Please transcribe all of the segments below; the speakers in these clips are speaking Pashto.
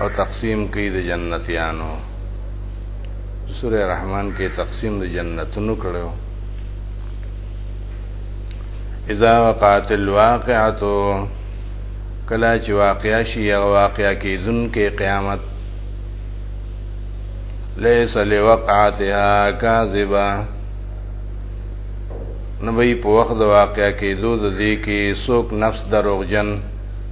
او تقسیم کوي د جنتیانو سوره رحمان کې تقسیم د جنتونو کړو اذا وقعت الواقعه کلا چې واقعیا شي او واقعیا کیدون کې قیامت ليس لوقعتها كاذبه نبی په وخت د واقعیا کیدو د دې کې څوک نفس دروغجن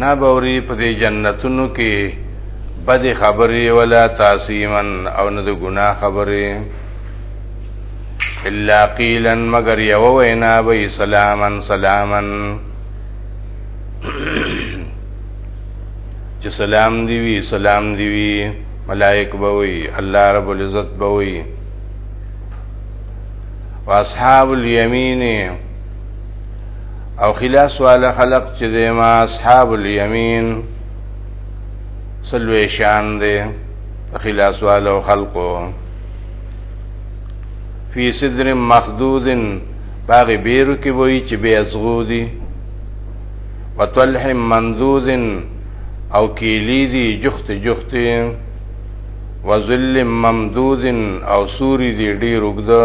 نه بوري په دې جنتونو کې بد خبرې ولا تاسیمن او نه د ګناه خبرې الا قیلا مگر یو وینا به سلامن سلامن چې سلام دی وی سلام دی وی ملائک به وی الله رب العزت به وی واصحاب الیمین او خلاص والا خلق چې د ما اصحاب الیمین سلوې شان دي خلاص والا خلقو فی صدر مخدود باغ بیرو کې وای چې بیا ازغو دي وطلح مندود او کیلی دي جخت جخت وظل ممدود او سوری دي ډیر وګده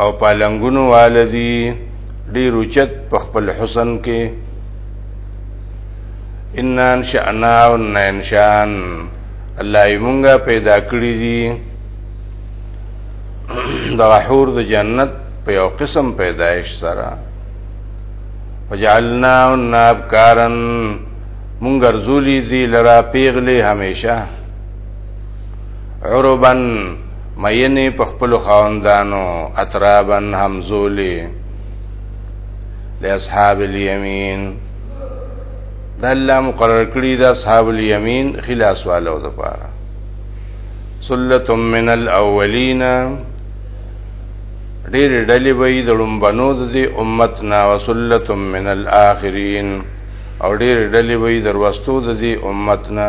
او پالنګونو والدي ډیر اوچت په خپل حسن کې ان انشأنا او انشان الله یې مونږه پیدا کړی دي د حور د جنت په یو قسم پیدایش سره وجعلنا النابکارن مونږ ګرځولې دي لرا پیغلې همیشه عربن مینه په خپل خواندانو اترابن همزولی لاصحاب الیمین د الله مقرر کړی د اصحاب الیمین خلاص والو د پاره سلۃ من الاولین ډېر ډلې وي د لومبنو د دې امت نا وسلۃ من الاخرین او ډېر ډلې وي د وروستو د دې امت نا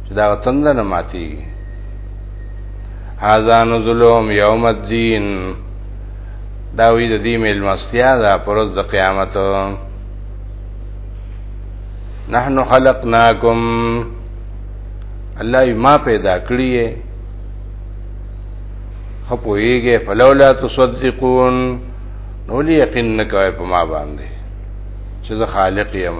چې دا تند نه ماتي هاذا نزلهم یوم الدین دا وی د دې مل مستیا دا پرز د قیامت نحن خلقناکم الله ما پیدا کړی خپویږي فلولا تصدقون نو لې یقین نه کوي په ما باندې چې زه خالق یم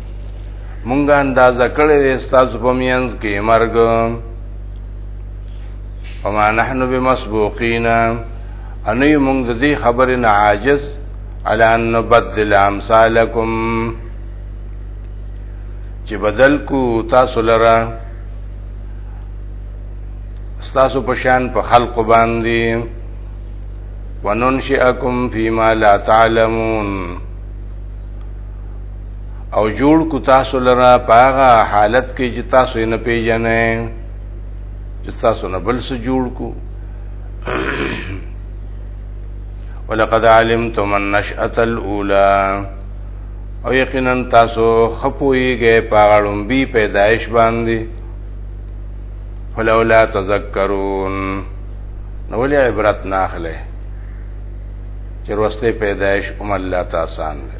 مونږه اندازه کړی دی ستاسو په مینځ کې مرګ وما نحن بمسبوقین انوی مونږ د دې خبرې نه عاجز علی ان نبدل امثالکم چې بدل کو تاسو لره تاسو په شان په خلق باندې وننشئکم فیما لا تعلمون او جوړ کو تاسو لرا پاغه حالت کې چې تاسو نه پیژنئ چې تاسو نه بل څه جوړ کو ولقد علمتم النشأه الاولى او یقینا تاسو خپويږئ پاغړم بي پیدایش باندې فلولا تذکرون نو ولې عبرت نه اخلي چې ورسته پیدایش هم الله تعالی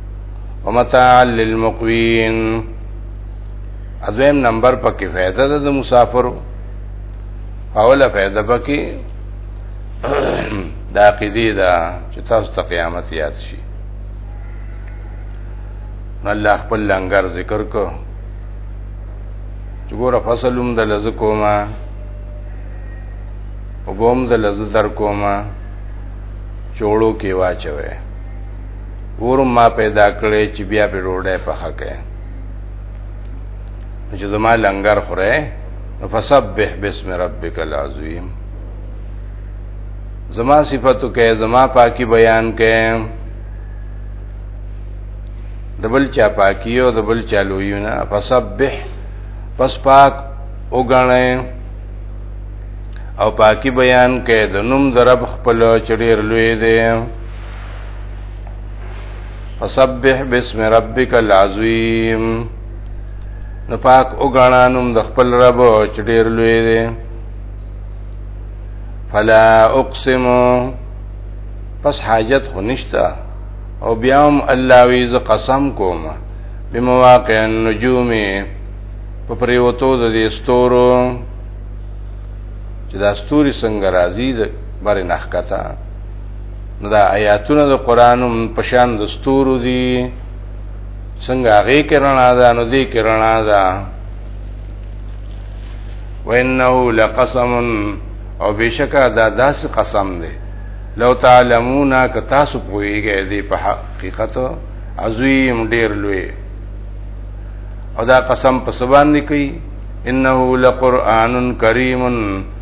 ومتاع للمقوین ادویم نمبر پکې فائدہ ده د مسافرو اوله فائدہ پکې د عقیدې ده چې تاسو ته قیامت یاد شي الله خپل لنګر ذکر کو چې ګوره فصلوم د لز کوما وبوم د لز در کوما چوړو کې واچوي ور ما پیدا کړې چې بیا په ډوډۍ پخه کړې چې زما لنګر خوره فسبح بسم ربک العظیم زما صفاتو کې زما پاکي بیان کې دبل چا پاکي او دبل چا لویونه فسبح پس پاک وګڼئ او پاکي بیان کې د نوم درب خپل چړیر لوی دی فسبح بسم ربک العظیم نو پاک او غنانم د خپل رب چې ډیر لوی دی فلا اقسم پس حاجت خو نشتا او بیا هم الله وی ز قسم کوم بمواقع النجوم په پریوتو د دې ستورو چې دا ستوري څنګه راځي د بر نخکتا نو دا آیاتونه د قران په شان د ستورو دي څنګه هغه کې رڼا ده نو دې کې رڼا ده وانه لقسم او بشکا دا داس قسم دی لو تعلمون ک تاسو پوهیږئ دې په حقیقت عظیم ډیر لوی او دا قسم په سبان دی کوي انه لقران کریم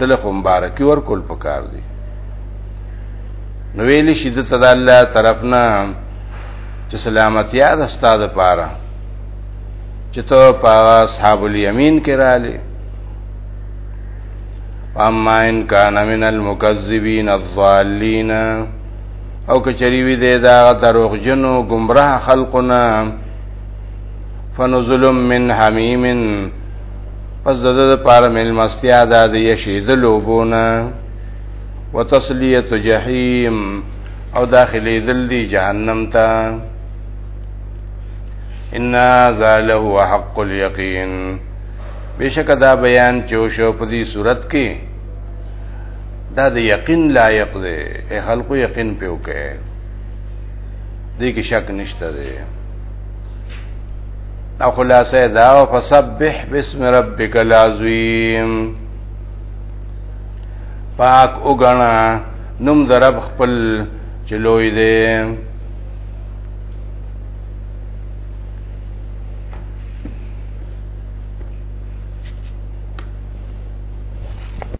دله خو مبارکي ورکول پکار دي نو ویل شي د تد الله طرفنا چې سلامتی د استاد پاره چې ته په اصحاب الیمین کې رااله اما ان کان من المکذبین الضالین او کچری وی دې دا دروغ جنو گمراه خلقنا فنزل من حمیم پس د د پاره ملمستیا ده د یشید لوبونه وتصلیه جهنم او داخلي دل دی جهنم ته ان ذا له حق اليقین بشک دا بیان چوشو په دې صورت کې دا د یقین لایق دی خلکو یقین پیو کې دې کې شک نشته دی او خلاصه دا او فسبح بسم ربک العظیم پاک وګڼه نوم درب خپل چلوې دې